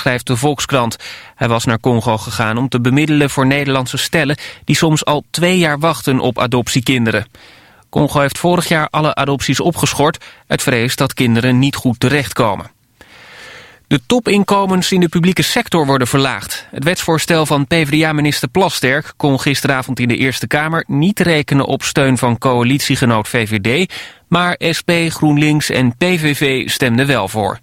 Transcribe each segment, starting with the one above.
schrijft de Volkskrant. Hij was naar Congo gegaan om te bemiddelen voor Nederlandse stellen... die soms al twee jaar wachten op adoptiekinderen. Congo heeft vorig jaar alle adopties opgeschort... uit vrees dat kinderen niet goed terechtkomen. De topinkomens in de publieke sector worden verlaagd. Het wetsvoorstel van PvdA-minister Plasterk kon gisteravond in de Eerste Kamer niet rekenen op steun van coalitiegenoot VVD, maar SP, GroenLinks en PVV stemden wel voor.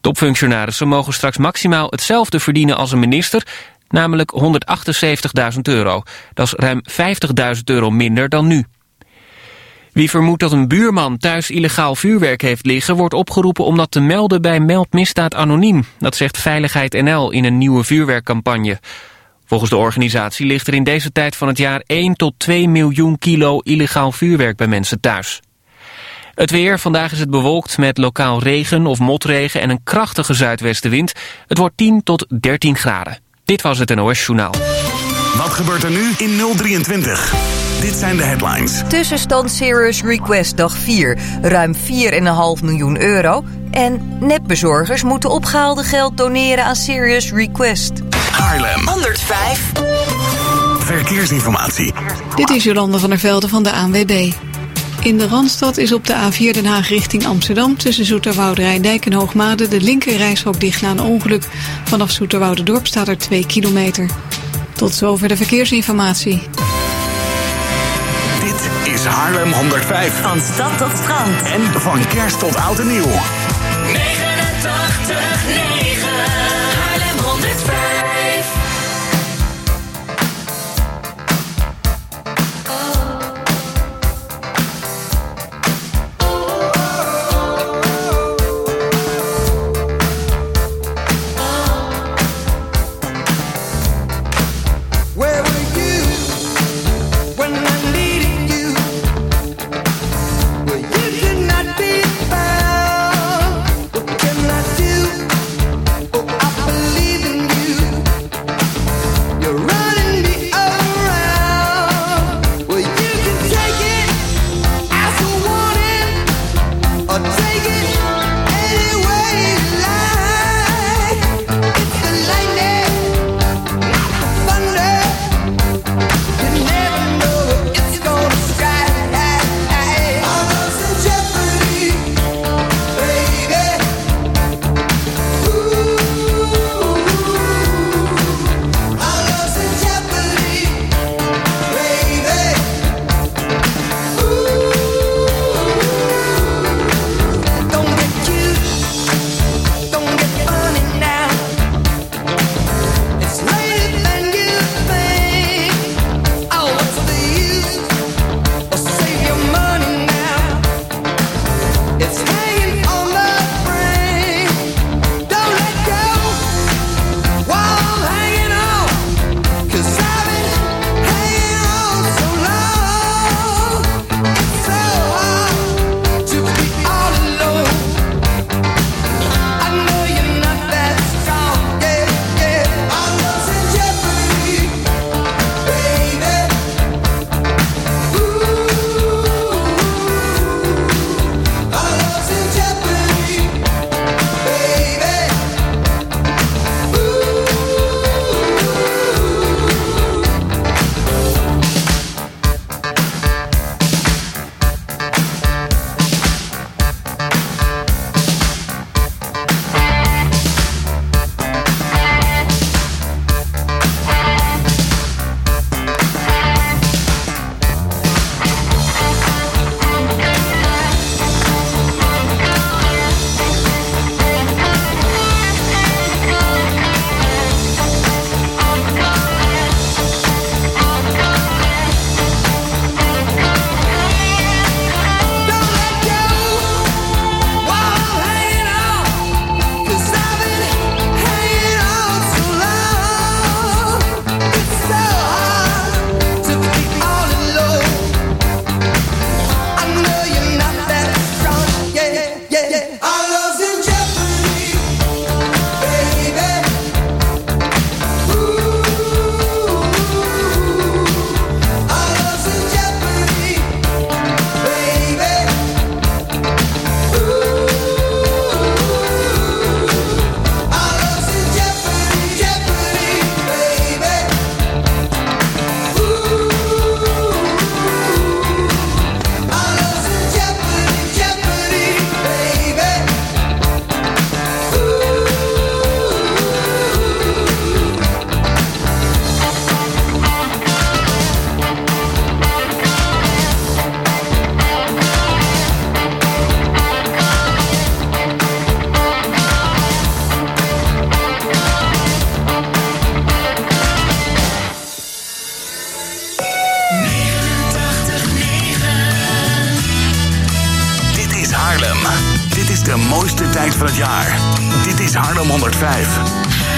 Topfunctionarissen mogen straks maximaal hetzelfde verdienen als een minister, namelijk 178.000 euro. Dat is ruim 50.000 euro minder dan nu. Wie vermoedt dat een buurman thuis illegaal vuurwerk heeft liggen... wordt opgeroepen om dat te melden bij Meldmisdaad Anoniem. Dat zegt Veiligheid NL in een nieuwe vuurwerkcampagne. Volgens de organisatie ligt er in deze tijd van het jaar 1 tot 2 miljoen kilo illegaal vuurwerk bij mensen thuis. Het weer, vandaag is het bewolkt met lokaal regen of motregen en een krachtige zuidwestenwind. Het wordt 10 tot 13 graden. Dit was het NOS Journaal. Wat gebeurt er nu in 023? Dit zijn de headlines. Tussenstand Serious Request dag 4. Ruim 4,5 miljoen euro. En netbezorgers moeten opgehaalde geld doneren aan Serious Request. Haarlem. 105. Verkeersinformatie. Dit is Jolande van der Velde van de ANWB. In de Randstad is op de A4 Den Haag richting Amsterdam... tussen Zoeterwoude Rijndijk en Hoogmade de linker reishok dicht na een ongeluk. Vanaf Zoeterwoude Dorp staat er 2 kilometer. Tot zover de verkeersinformatie. Dit is Haarlem 105. Van stad tot strand. En van kerst tot oud en nieuw. is de mooiste tijd van het jaar. Dit is Harlem 105.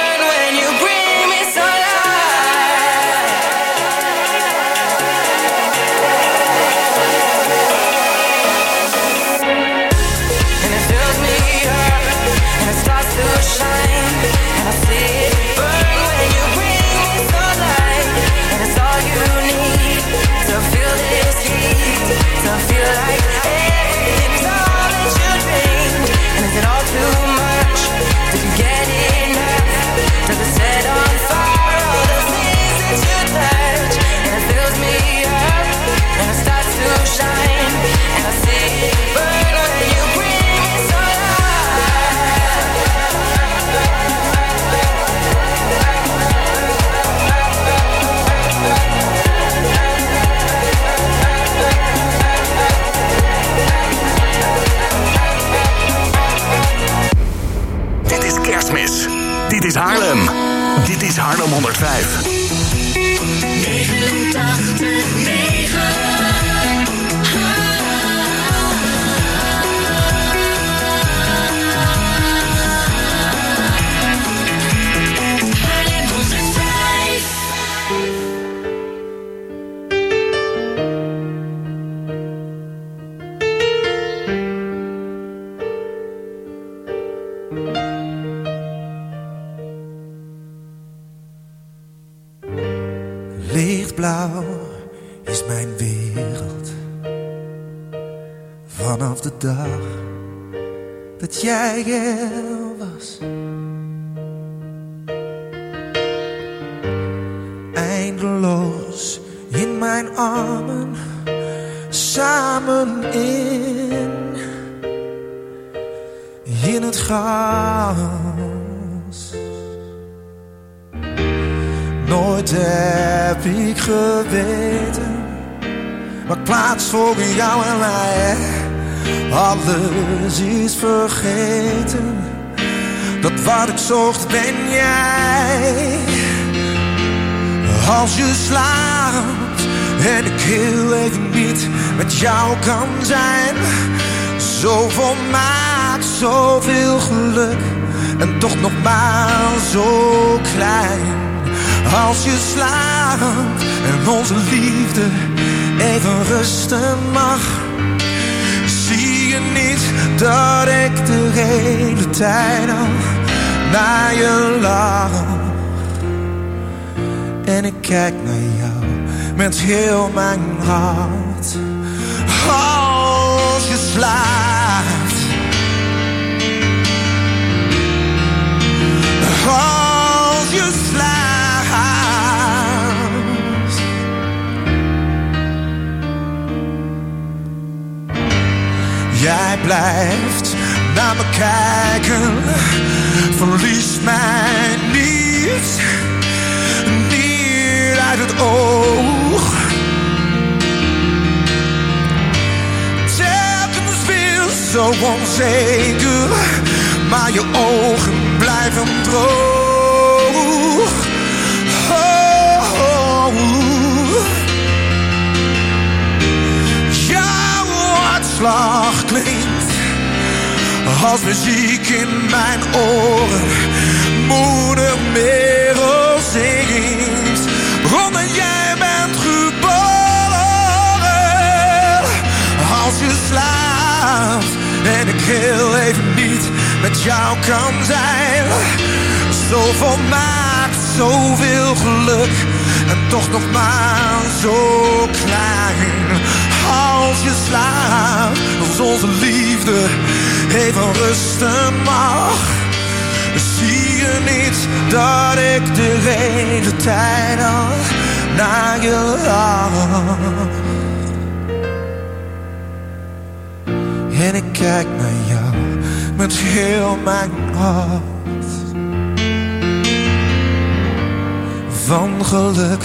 is Haarlem 105. Zocht ben jij. Als je slaapt en ik heel even niet met jou kan zijn. Zo volmaakt, zoveel geluk en toch nog maar zo klein. Als je slaapt en onze liefde even rusten mag. Zie je niet dat ik de hele tijd al naar je lach? En ik kijk naar jou met heel mijn hart. Als je slaapt. Als je slaapt. Jij blijft naar me kijken, verlies mij niet, niet uit het oog. Telkens weer zo onzeker, maar je ogen blijven droog. Oh, oh, oh. Jouw hartslag klinkt als muziek in mijn oren. Moeder Merel zingt, Ronde jij bent geboren. Als je slaapt en ik heel even niet met jou kan zijn. Zo volmaakt, zoveel geluk en toch nog maar zo klein. Als je slaapt, als onze liefde even rusten mag. Zie je niet dat ik de hele tijd al naar je lach? En ik kijk naar jou met heel mijn hart. Van geluk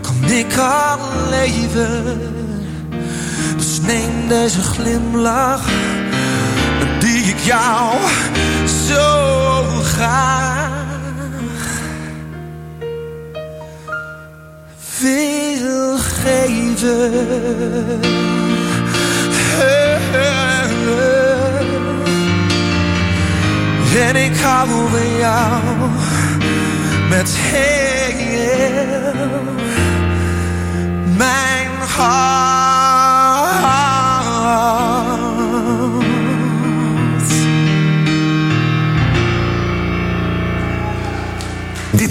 kan ik al leven. Dus neem deze glimlach jou zo graag wil geven. En ik hou van jou met heel mijn hart.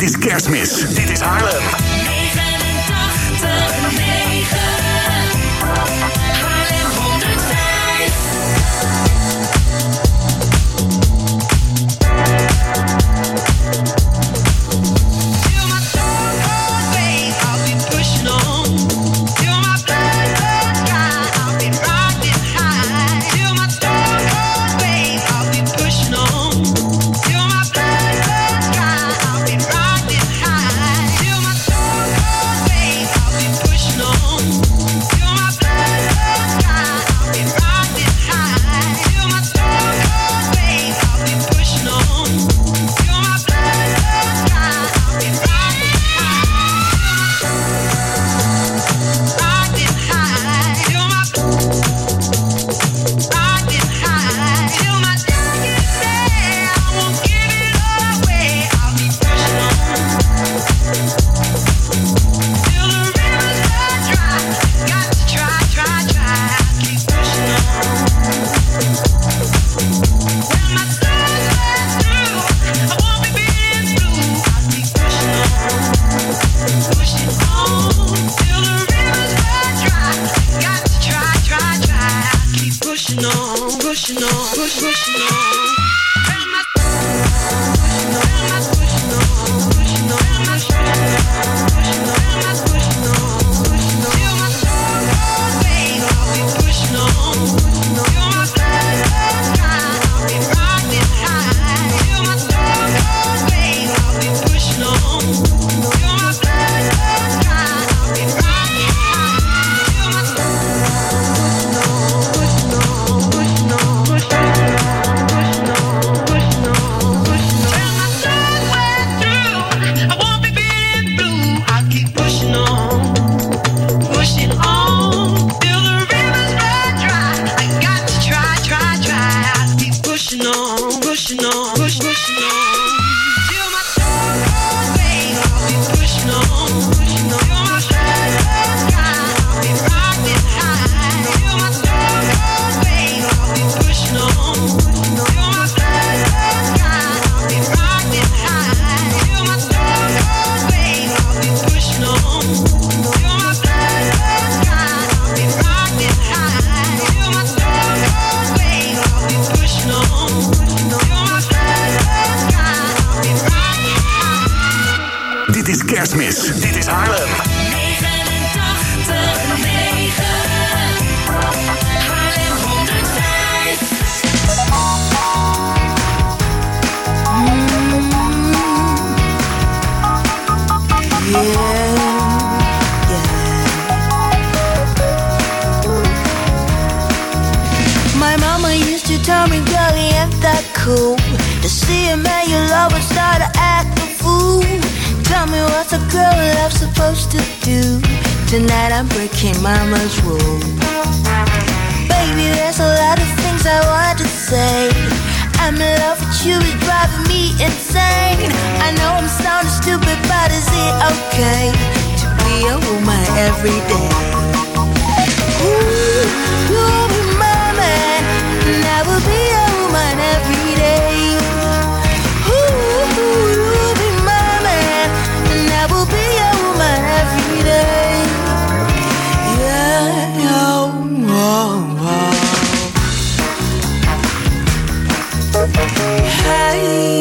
Dit is Kerstmis. Dit is Haarlem. love with you is driving me insane. I know I'm sounding stupid, but is it okay to be a woman every day? Ooh, you'll be my man now.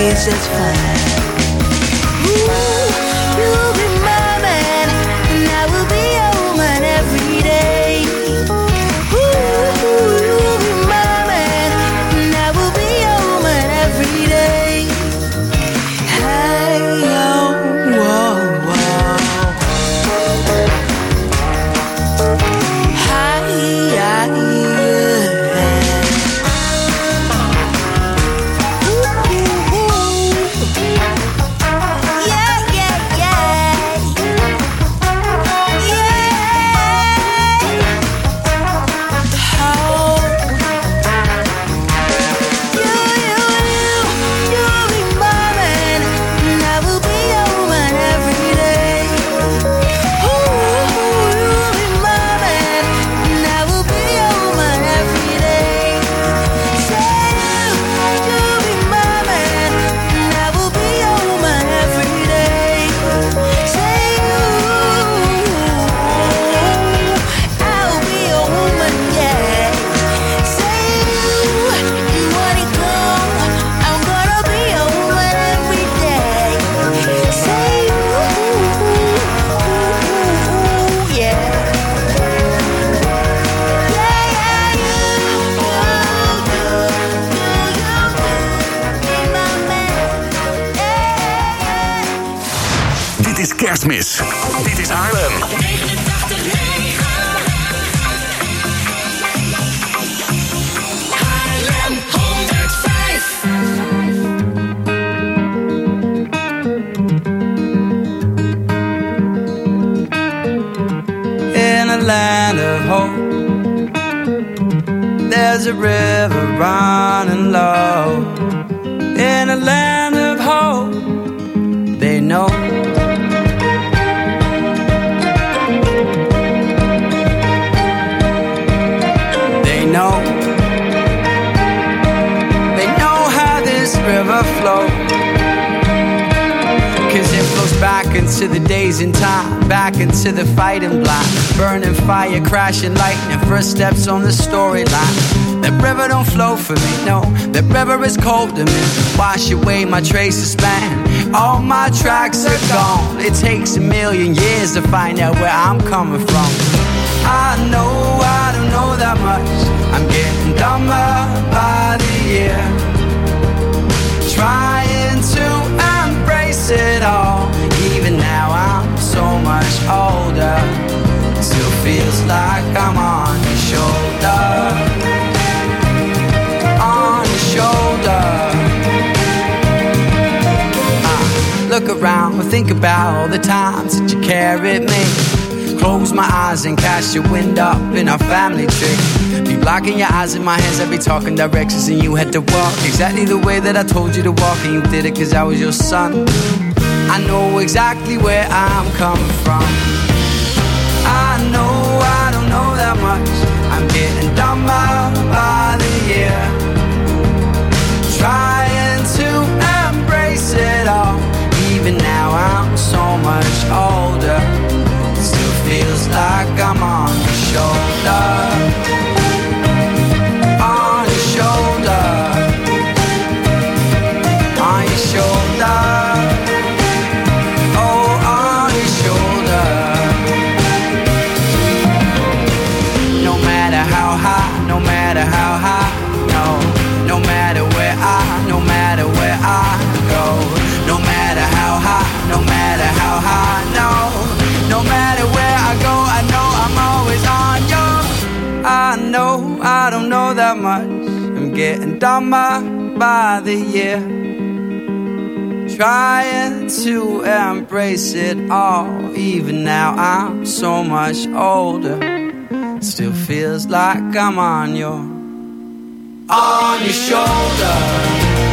be just fine. my traces span. All my tracks are gone. It takes a million years to find out where I'm coming from. I know I I think about all the times that you carried me. Close my eyes and cast your wind up in our family tree. Be blocking your eyes in my hands, I'd be talking directions and you had to walk exactly the way that I told you to walk, and you did it cause I was your son. I know exactly where I'm coming from. I know I don't know that much. I'm getting dumber by the year. Trying to embrace it all, even now so much older. Still feels like I'm on your shoulder. Getting dumber by the year. Trying to embrace it all. Even now I'm so much older. Still feels like I'm on your on your shoulder.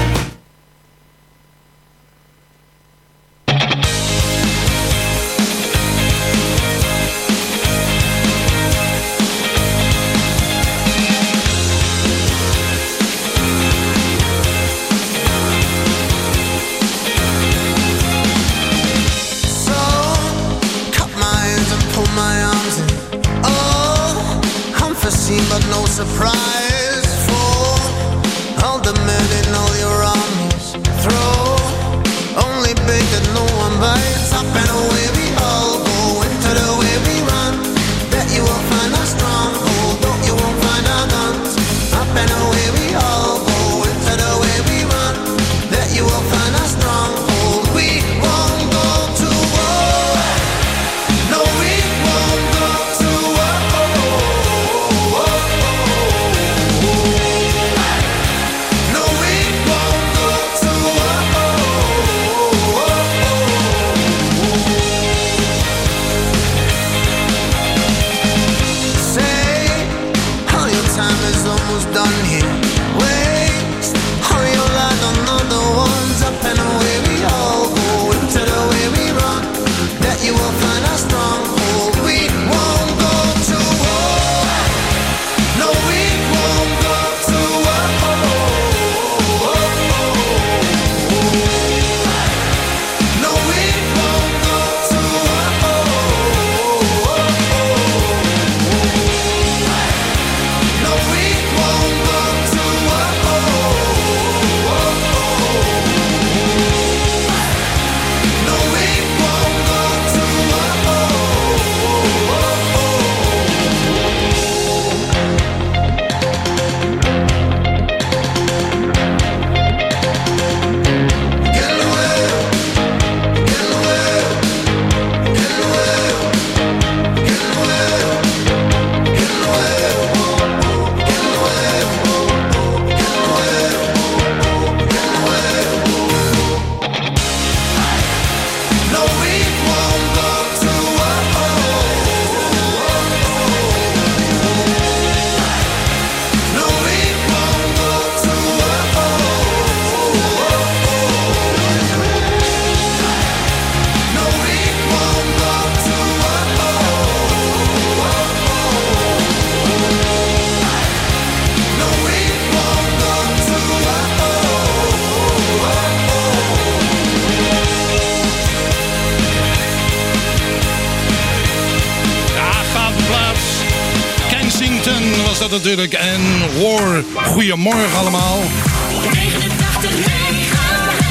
Goedemorgen allemaal.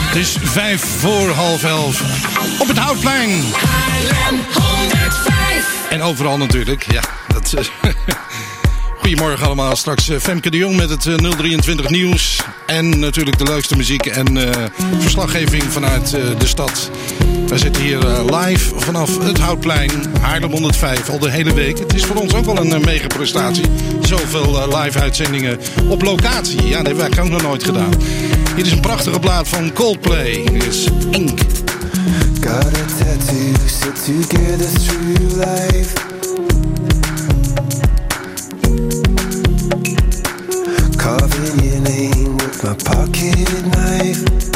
Het is vijf voor half elf. Op het Houtplein. En overal natuurlijk. Ja, dat... eh, Goedemorgen allemaal. Straks eh, Femke de Jong met het eh, 023 nieuws. En natuurlijk de leukste muziek en eh, verslaggeving vanuit eh, de stad. Wij zitten hier eh, live vanaf het Houtplein, Haarlem 105, al de hele week. Het is voor ons ook wel een eh, mega prestatie. Zoveel eh, live uitzendingen op locatie. Ja, dat hebben wij ook nog nooit gedaan. Hier is een prachtige plaat van Coldplay. Dit is Ink. Got a tattoo, sit together through life. Pocket knife.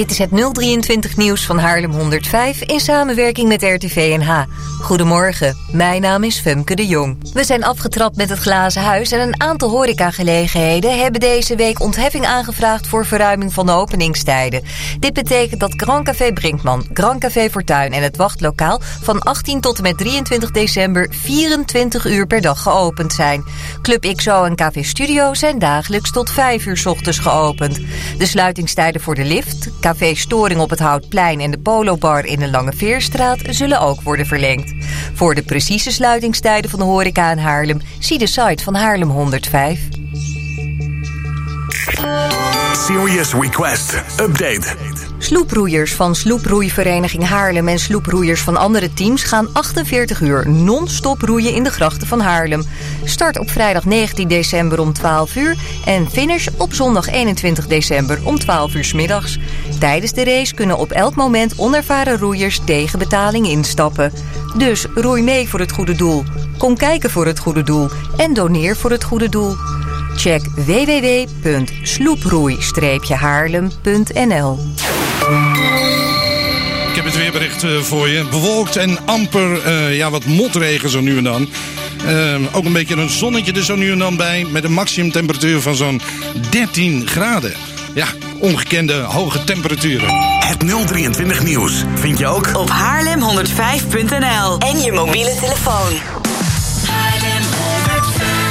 Dit is het 023 nieuws van Haarlem 105 in samenwerking met RTV NH. Goedemorgen, mijn naam is Femke de Jong. We zijn afgetrapt met het glazen huis en een aantal horecagelegenheden hebben deze week ontheffing aangevraagd voor verruiming van de openingstijden. Dit betekent dat Grand Café Brinkman, Grand Café Fortuin en het wachtlokaal van 18 tot en met 23 december 24 uur per dag geopend zijn. Club XO en Café Studio zijn dagelijks tot 5 uur ochtends geopend. De sluitingstijden voor de lift, Café Storing op het Houtplein en de Polo Bar in de Lange Veerstraat zullen ook worden verlengd. Voor de precieze sluitingstijden van de horeca in Haarlem zie de site van Haarlem 105. Serious Request Update. Sloeproeiers van Sloeproeivereniging Haarlem en sloeproeiers van andere teams gaan 48 uur non-stop roeien in de grachten van Haarlem. Start op vrijdag 19 december om 12 uur en finish op zondag 21 december om 12 uur 's middags. Tijdens de race kunnen op elk moment onervaren roeiers tegen betaling instappen. Dus roei mee voor het goede doel. Kom kijken voor het goede doel en doneer voor het goede doel. Check www.sloeproei-haarlem.nl Ik heb het weerbericht eh, voor je. Bewolkt en amper eh, ja, wat motregen zo nu en dan. Eh, ook een beetje een zonnetje er zo nu en dan bij. Met een maximumtemperatuur van zo'n 13 graden. Ja, ongekende hoge temperaturen. Het 023 Nieuws vind je ook Op haarlem105.nl en je mobiele telefoon. Haarlem 105.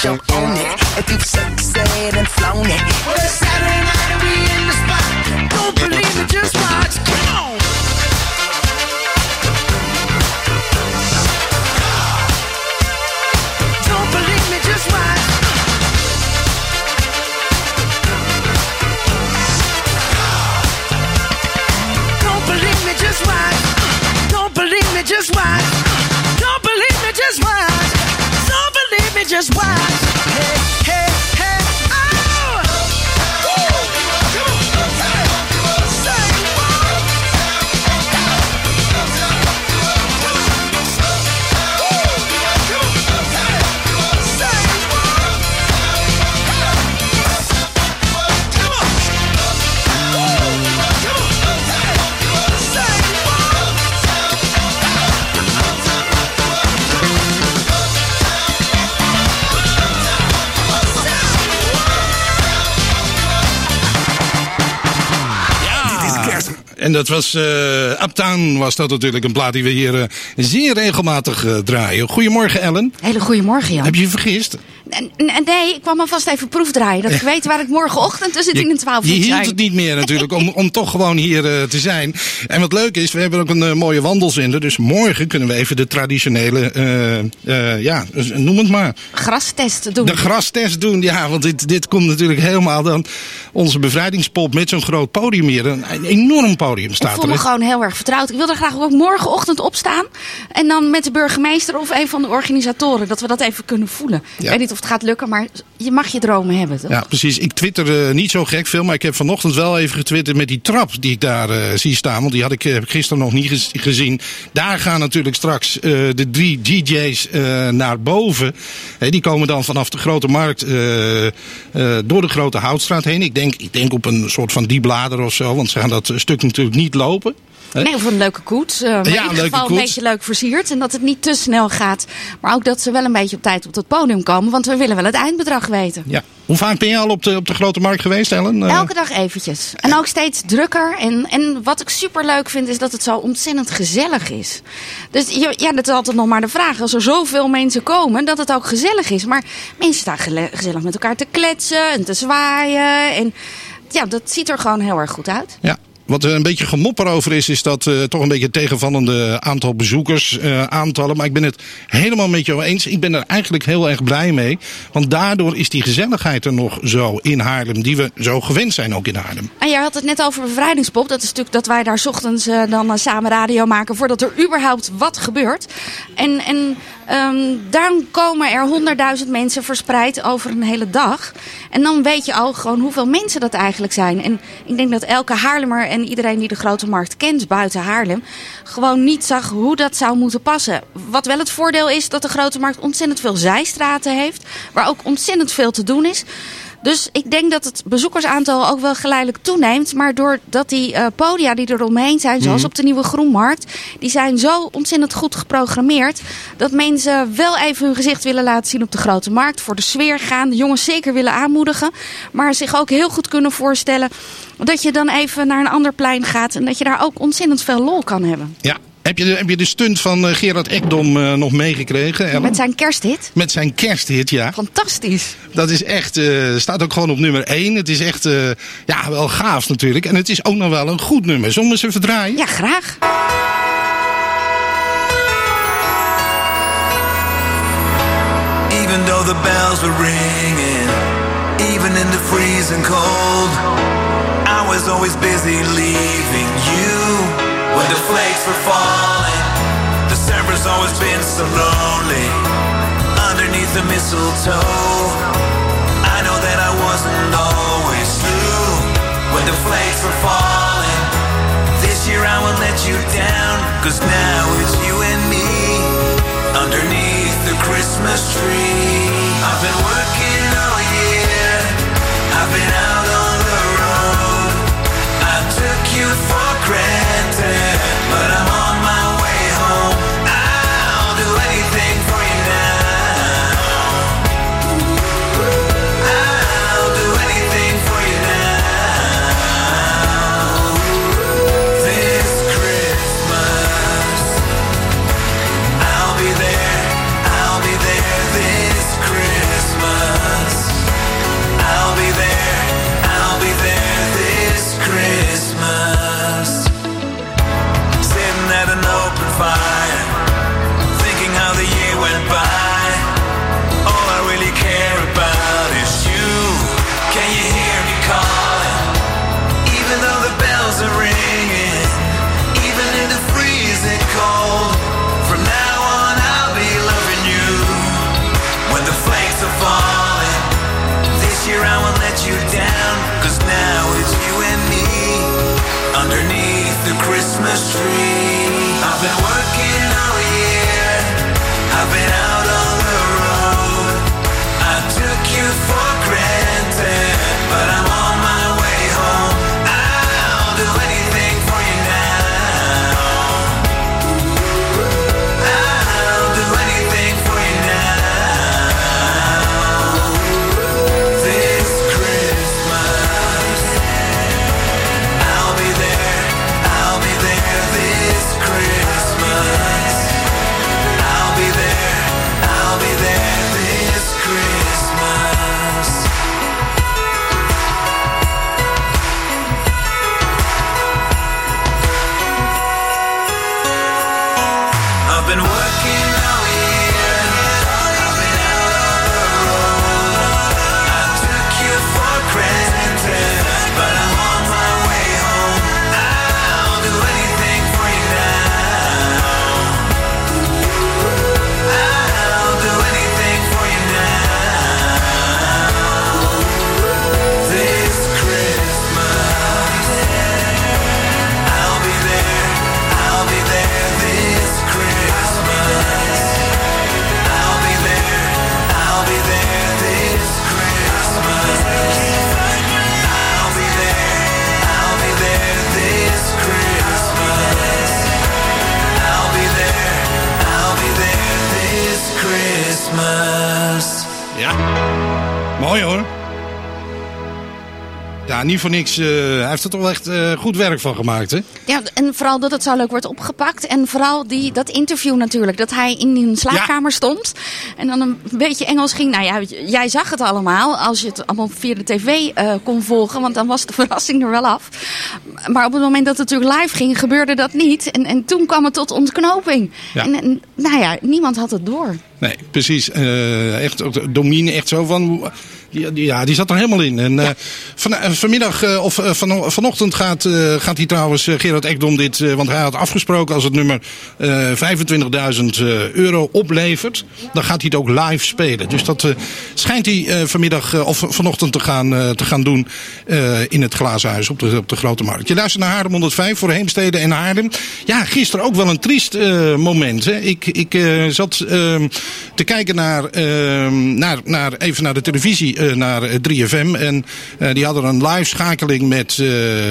jump on it. If you succeed and flown it. Well, Saturday night we in the spot. Don't believe me, just watch. Come on. Just watch. Hey, En dat was uh, Uptown, was dat natuurlijk een plaat die we hier uh, zeer regelmatig uh, draaien. Goedemorgen Ellen. Hele goedemorgen Jan. Heb je je vergist? N- Nee, ik kwam alvast even proefdraaien. Dat ik weet waar ik morgenochtend tussen 10 en 12 Je moet hield het niet meer natuurlijk om, om toch gewoon hier uh, te zijn. En wat leuk is, we hebben ook een uh, mooie wandelzender. Dus morgen kunnen we even de traditionele, uh, ja, noem het maar. Grastest doen. De grastest doen, ja. Want dit, dit komt natuurlijk helemaal dan onze bevrijdingspop met zo'n groot podium hier. Een, een enorm podium Ik staat voel me gewoon heel erg vertrouwd. Ik wil er graag ook morgenochtend opstaan. En dan met de burgemeester of een van de organisatoren. Dat we dat even kunnen voelen. Ik Ja. weet niet of het gaat lukken, maar je mag je dromen hebben. Toch? Ja, precies. Ik twitter eh, niet zo gek veel, maar ik heb vanochtend wel even getwitterd met die trap die ik daar eh, zie staan. Want die had ik eh, ik gisteren nog niet gez- gezien. Daar gaan natuurlijk straks de drie DJ's naar boven. Die komen dan vanaf de grote markt door de grote houtstraat heen. Ik denk, ik denk op een soort van dieblader of zo, want ze gaan dat stuk natuurlijk natuurlijk niet lopen. Nee, of een leuke koets. eh, maar in Ja, een ieder geval een beetje leuk versierd. En dat het niet te snel gaat. Maar ook dat ze wel een beetje op tijd op het podium komen. Want we willen wel het eindbedrag weten. Ja. Hoe vaak ben je al op de, op de grote markt geweest, Ellen? Eh, Elke dag eventjes. En ook steeds drukker. En, en wat ik super leuk vind, is dat het zo ontzettend gezellig is. Dus ja, dat is altijd nog maar de vraag. Als er zoveel mensen komen, dat het ook gezellig is. Maar mensen staan gezellig met elkaar te kletsen en te zwaaien. En ja, dat ziet er gewoon heel erg goed uit. Ja. Wat er een beetje gemopper over is, is dat eh, toch een beetje tegenvallende aantal bezoekers eh, aantallen. Maar ik ben het helemaal met jou eens. Ik ben er eigenlijk heel erg blij mee. Want daardoor is die gezelligheid er nog zo in Haarlem, die we zo gewend zijn ook in Haarlem. En jij had het net over bevrijdingspop. Dat is natuurlijk dat wij daar ochtends eh, dan samen radio maken voordat er überhaupt wat gebeurt. En, en ehm, dan komen er honderdduizend mensen verspreid over een hele dag. En dan weet je al gewoon hoeveel mensen dat eigenlijk zijn. En ik denk dat elke Haarlemmer en iedereen die de Grote Markt kent buiten Haarlem... gewoon niet zag hoe dat zou moeten passen. Wat wel het voordeel is dat de Grote Markt ontzettend veel zijstraten heeft. Waar ook ontzettend veel te doen is. Dus ik denk dat het bezoekersaantal ook wel geleidelijk toeneemt. Maar doordat die eh, podia die er omheen zijn, zoals Mhm. op de Nieuwe Groenmarkt... die zijn zo ontzettend goed geprogrammeerd... dat mensen wel even hun gezicht willen laten zien op de Grote Markt. Voor de sfeer gaan, de jongens zeker willen aanmoedigen. Maar zich ook heel goed kunnen voorstellen... dat je dan even naar een ander plein gaat... en dat je daar ook ontzettend veel lol kan hebben. Ja. Heb je de, heb je de stunt van eh, Gerard Ekdom eh, nog meegekregen, Ellen? Met zijn kersthit. Met zijn kersthit, ja. Fantastisch. Dat is echt, eh, staat ook gewoon op nummer 1. Het is echt, eh, ja, wel gaaf natuurlijk. En het is ook nog wel een goed nummer. Zullen we eens even draaien? Ja, graag. Even though the bells were ringing, even in the freezing cold, I was always busy leaving you when the flakes were falling. December's always been so lonely underneath the mistletoe. I know that I wasn't always true when the flakes were falling. This year I won't let you down, cause now it's you and me underneath the Christmas tree. I've been working all year, I've been out fire, thinking how the year went by. All I really care about is you. Can you hear me calling? Even though the bells are ringing, even in the freezing cold. From now on, I'll be loving you. When the flakes are falling, this year I won't let you down. Cause now it's you and me underneath the Christmas tree can Ja, niet voor niks. eh, hij heeft er toch echt eh, goed werk van gemaakt, hè? Ja, en vooral dat het zo leuk wordt opgepakt. En vooral die, dat interview natuurlijk. Dat hij in een slaapkamer stond. En dan een beetje Engels ging. Nou ja, jij zag het allemaal. Als je het allemaal via de tv eh, kon volgen. Want dan was de verrassing er wel af. Maar op het moment dat het natuurlijk live ging, gebeurde dat niet. En, en toen kwam het tot ontknoping. Ja. En, en nou ja, niemand had het door. Nee, precies. Echt, ook Domine, echt zo van... Die, die- ja, die zat er helemaal in. En eh, van, eh, vanmiddag, eh, of van, vanochtend gaat, gaat hij trouwens, Gerard Ekdom, dit... want hij had afgesproken als het nummer eh 25.000 eh, euro oplevert... dan gaat hij het ook live spelen. Dus dat schijnt hij vanmiddag of vanochtend te gaan, te gaan doen... in het Glazen Huis op de, op de Grote Markt. Je luistert naar Haarlem 105 voor Heemstede en Haarlem. Ja, gisteren ook wel een triest moment. Hè. Ik, ik zat ehm, te kijken naar, ehm, naar, naar, even naar de televisie, eh, naar eh, 3FM. En eh, die hadden een live schakeling met, eh,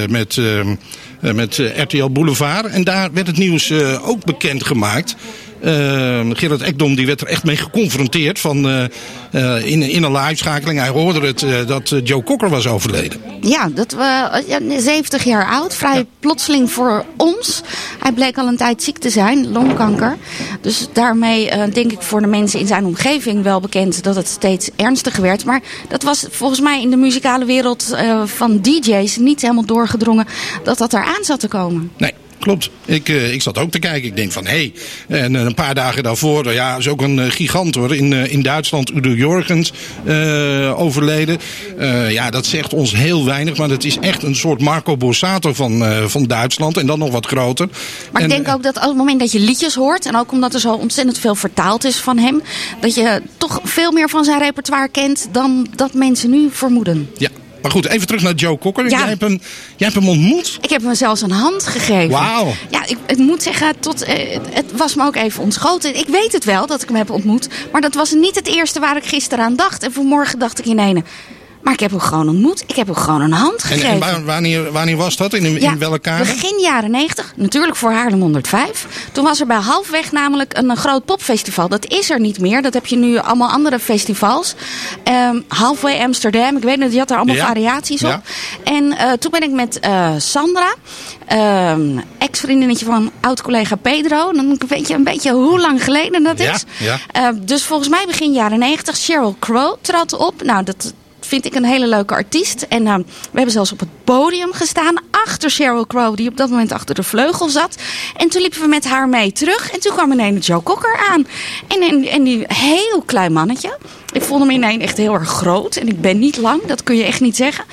met, ehm, eh, met eh, RTL Boulevard. En daar werd het nieuws eh, ook bekend gemaakt. Ehm, Gerard Ekdom die werd er echt mee geconfronteerd van, eh, eh, in, in een live schakeling. Hij hoorde het eh, dat Joe Cocker was overleden. Ja, dat we, ja, 70 jaar oud, vrij plotseling voor ons. Hij bleek al een tijd ziek te zijn, longkanker. Dus daarmee denk ik voor de mensen in zijn omgeving wel bekend dat het steeds ernstiger werd. Maar dat was volgens mij in de muzikale wereld van DJ's niet helemaal doorgedrongen dat dat eraan zat te komen. Nee. Klopt. Ik, eh, ik zat ook te kijken. Ik denk van, hé. Hey. En eh, een paar dagen daarvoor, nou ja, is ook een eh, gigant hoor. In, in Duitsland, Udo Jorgens, overleden. Ja, dat zegt ons heel weinig. Maar het is echt een soort Marco Borsato van, van Duitsland. En dan nog wat groter. Maar En, ik denk ook dat op het moment dat je liedjes hoort, en ook omdat er zo ontzettend veel vertaald is van hem, dat je toch veel meer van zijn repertoire kent dan dat mensen nu vermoeden. Ja. Maar goed, even terug naar Joe Cocker. Ja. Jij, hebt hem, jij hebt hem ontmoet. Ik heb hem zelfs een hand gegeven. Wauw. Ja, ik, ik moet zeggen, tot, eh, het was me ook even ontschoten. Ik weet het wel dat ik hem heb ontmoet. Maar dat was niet het eerste waar ik gisteren aan dacht. En vanmorgen dacht ik in ene. Maar ik heb hem gewoon ontmoet. Ik heb hem gewoon een hand En, gegeven. en wa- wanneer, wanneer was dat? In, in Ja, welke kader? Begin jaren 90, natuurlijk voor Haarlem 105. Toen was er bij Halfweg namelijk een, groot popfestival. Dat is er niet meer. Dat heb je nu allemaal andere festivals. Ehm Halfway Amsterdam, ik weet niet, je had er allemaal Ja. variaties op. Ja. En eh, toen ben ik met eh, Sandra, ehm, ex-vriendinnetje van oud-collega Pedro. Dan weet je een beetje hoe lang geleden dat is. ja. Eh, dus volgens mij begin jaren 90. Sheryl Crow trad op. Nou, dat vind ik een hele leuke artiest. En eh, we hebben zelfs op het podium gestaan. Achter Sheryl Crow, die op dat moment achter de vleugel zat. En toen liepen we met haar mee terug. En toen kwam ineens Joe Cocker aan. En, en, en die heel klein mannetje. Ik vond hem ineens echt heel erg groot. En ik ben niet lang, dat kun je echt niet zeggen.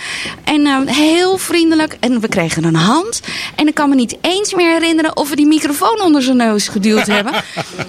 En eh, heel vriendelijk. En we kregen een hand. En ik kan me niet eens meer herinneren of we die microfoon onder zijn neus geduwd hebben.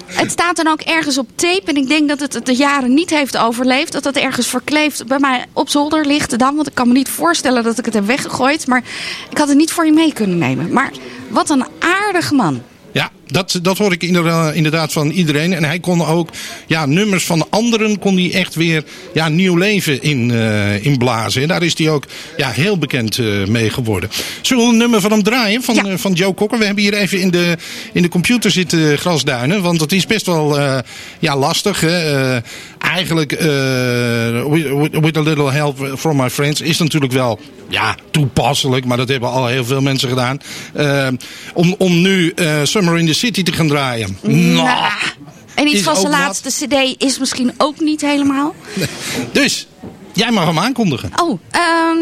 Het staat dan ook ergens op tape. En ik denk dat het de jaren niet heeft overleefd. Dat het ergens verkleefd bij mij op zolder ligt dan. Want ik kan me niet voorstellen dat ik het heb weggegooid. Maar ik had het niet voor je mee kunnen nemen. Maar wat een aardige man. Ja, dat, dat hoor ik inderdaad, inderdaad van iedereen. En hij kon ook ja, nummers van anderen kon hij echt weer ja, nieuw leven in, eh in blazen. En daar is hij ook ja, heel bekend eh, mee geworden. Zullen we een nummer van hem draaien? Van, eh, van Joe Cocker. We hebben hier even in de, in de computer zitten grasduinen. Want het is best wel eh, ja, lastig. Hè? Eh, eigenlijk, eh, with, with a little help from my friends, is natuurlijk wel ja, toepasselijk. Maar dat hebben al heel veel mensen gedaan. Eh, om, om nu eh, Summer in the City te gaan draaien. Nou, En iets van zijn wat. laatste cd is misschien ook niet helemaal. Dus, jij mag hem aankondigen. Oh, ehm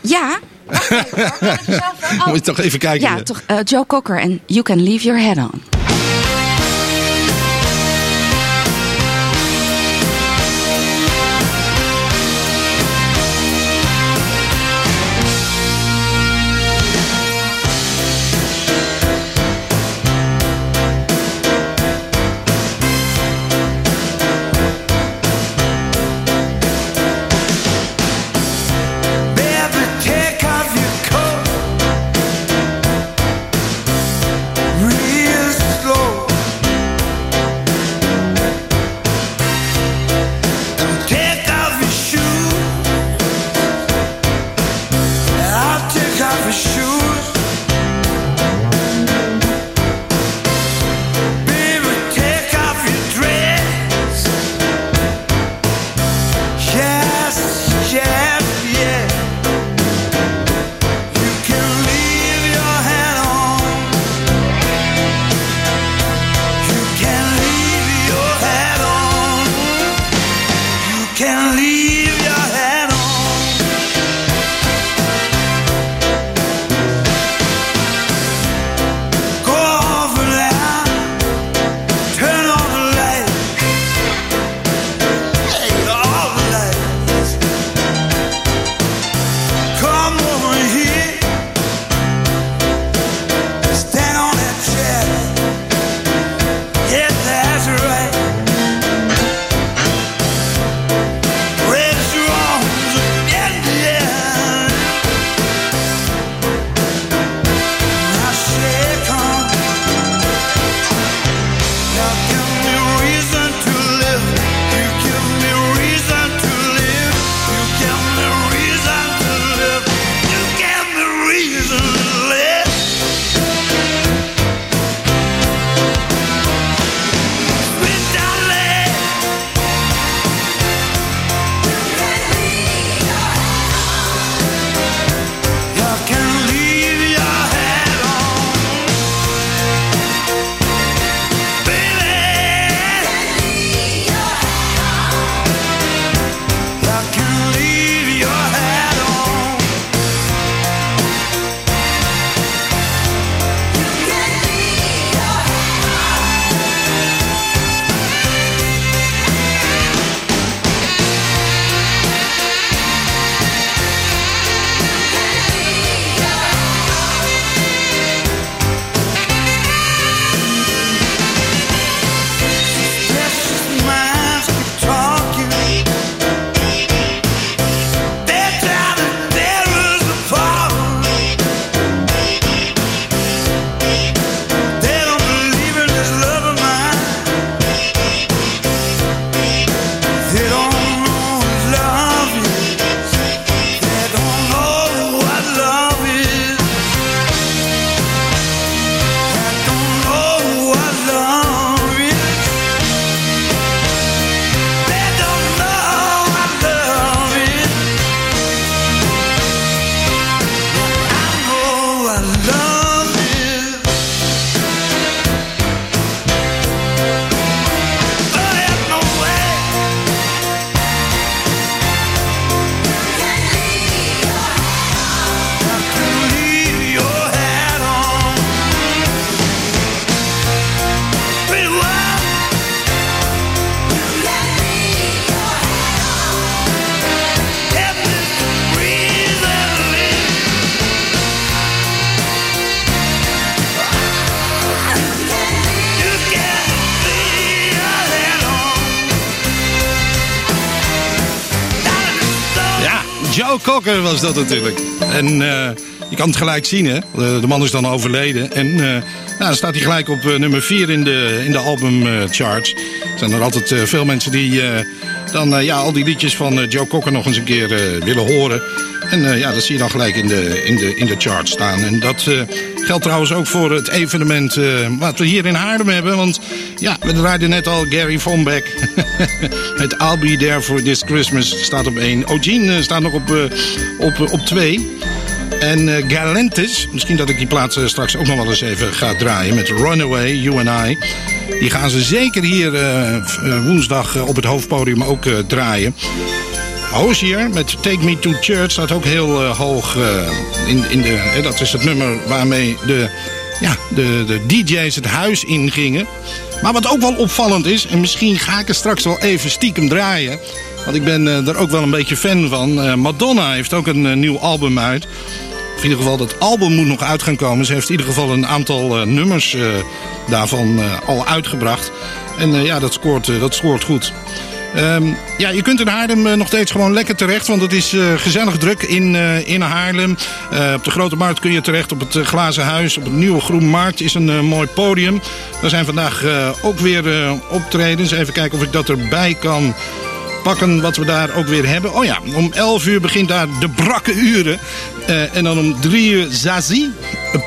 ja. Moet je toch even kijken. Ja, toch, eh, Joe Cocker en You Can Leave Your Head On. Cocker was dat natuurlijk. En eh, je kan het gelijk zien, hè. De, man is dan overleden. En eh, nou, dan staat hij gelijk op eh, nummer 4 in de, in de albumcharts. Er zijn er altijd veel mensen die dan ja, al die liedjes van Joe Cocker nog eens een keer willen horen. En eh, ja, dat zie je dan gelijk in de, in de, in de chart staan. En dat eh, geldt trouwens ook voor het evenement eh, wat we hier in Haarlem hebben. Want ja, we draaiden net al Gary Von Beck. Met I'll Be There For This Christmas staat op 1. Eugene staat nog op 2. op, op twee. En Galantis, misschien dat ik die plaats straks ook nog wel eens even ga draaien met Runaway, You and I. Die gaan ze zeker hier woensdag op het hoofdpodium ook draaien. Hozier met Take Me to Church staat ook heel eh, hoog eh, in, in de. dat is het nummer waarmee de, ja, de, de DJ's het huis ingingen. Maar wat ook wel opvallend is, en misschien ga ik er straks wel even stiekem draaien. Want ik ben eh, er ook wel een beetje fan van. Madonna heeft ook een nieuw album uit. Of in ieder geval, dat album moet nog uit gaan komen. Ze heeft in ieder geval een aantal nummers daarvan al uitgebracht. En ja, dat scoort, dat scoort goed. Ehm, ja, je kunt in Haarlem eh, nog steeds gewoon lekker terecht. Want het is eh, gezellig druk in, eh, in Haarlem. Op de Grote Markt kun je terecht op het Glazen Huis. Op het Nieuwe Groen Markt is een mooi podium. Er zijn vandaag ook weer optredens. Even kijken of ik dat erbij kan pakken wat we daar ook weer hebben. Oh ja, om 11 uur begint daar de brakke uren. Eh, en dan om 3 uur Zazie.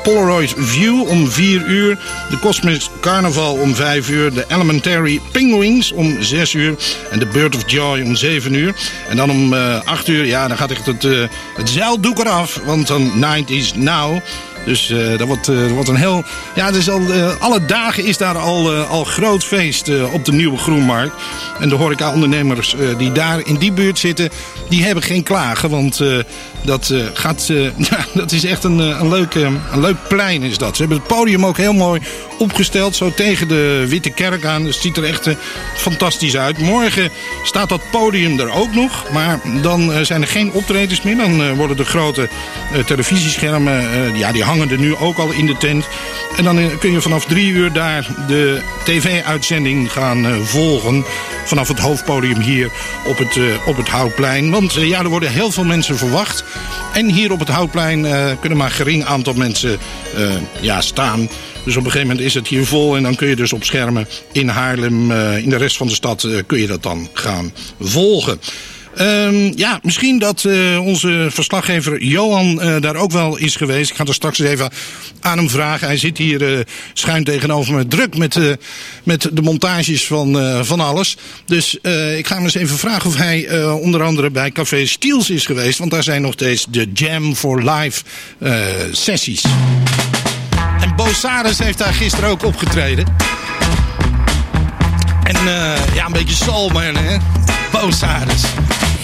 Polaroid View om 4 uur. De Cosmic Carnival om 5 uur. De Elementary Penguins om 6 uur. En de Bird of Joy om 7 uur. En dan om eh 8 uur, ja, dan gaat echt het, eh het zeildoek eraf. Want dan 90s Now. Dus eh, dat, wordt, eh, wordt een heel. Ja, is al, eh, alle dagen is daar al, al groot feest op de nieuwe Groenmarkt. En de horeca-ondernemers die daar in die buurt zitten, die hebben geen klagen. Want dat, gaat, ja, dat is echt een, een, leuk, een leuk plein is dat. Ze hebben het podium ook heel mooi opgesteld, zo tegen de Witte Kerk aan. Dus het ziet er echt fantastisch uit. Morgen staat dat podium er ook nog. Maar dan zijn er geen optredens meer. Dan worden de grote televisieschermen, ja, die hangen er nu ook al in de tent. En dan eh, kun je vanaf drie uur daar de tv-uitzending gaan eh, volgen. Vanaf het hoofdpodium hier op het, eh, op het Houtplein. Want ja, er worden heel veel mensen verwacht. En hier op het Houtplein kunnen maar gering aantal mensen ja, staan. Dus op een gegeven moment is het hier vol. En dan kun je dus op schermen in Haarlem, in de rest van de stad, kun je dat dan gaan volgen. Ehm, ja, misschien dat eh, onze verslaggever Johan eh, daar ook wel is geweest. Ik ga er straks even aan hem vragen. Hij zit hier eh, schuin tegenover me druk met, met de montages van, van alles. Dus ik ga hem eens even vragen of hij onder andere bij Café Stiels is geweest. Want daar zijn nog steeds de Jam for Life sessies. En Bo Saris heeft daar gisteren ook opgetreden. En ja, een beetje soul hè? Bo Saris.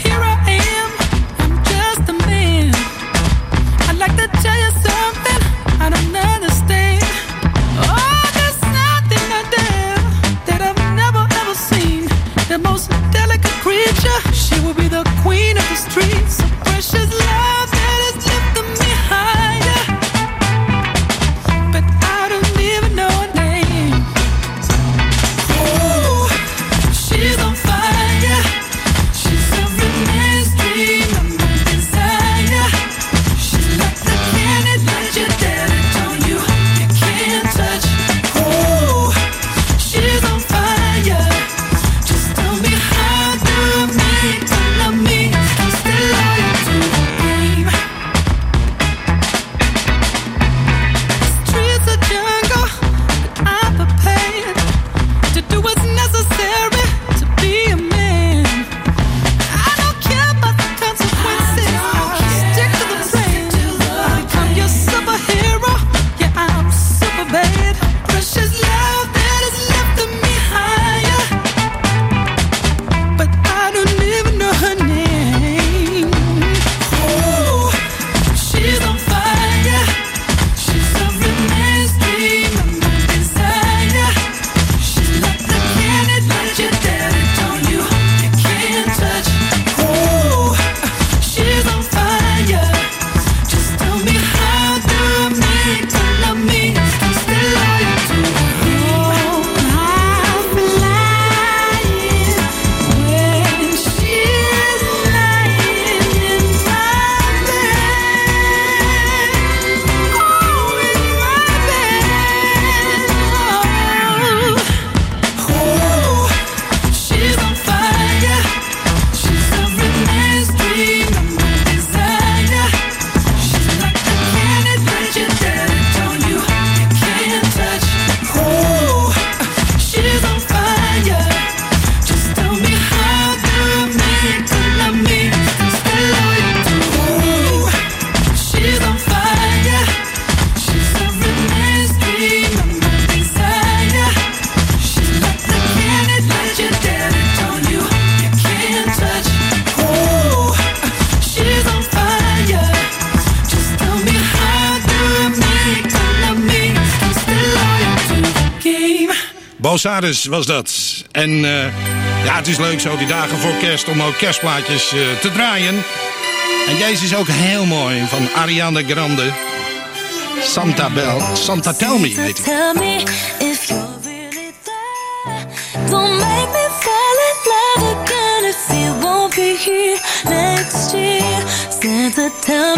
Commissaris was dat. En uh, ja, het is leuk zo die dagen voor kerst om ook kerstplaatjes uh, te draaien. En deze is ook heel mooi van Ariana Grande. Santa Bel, Santa Tell Me heet die. Tell me if you're really there. Don't make me fall in love again if you won't be here next year. Santa tell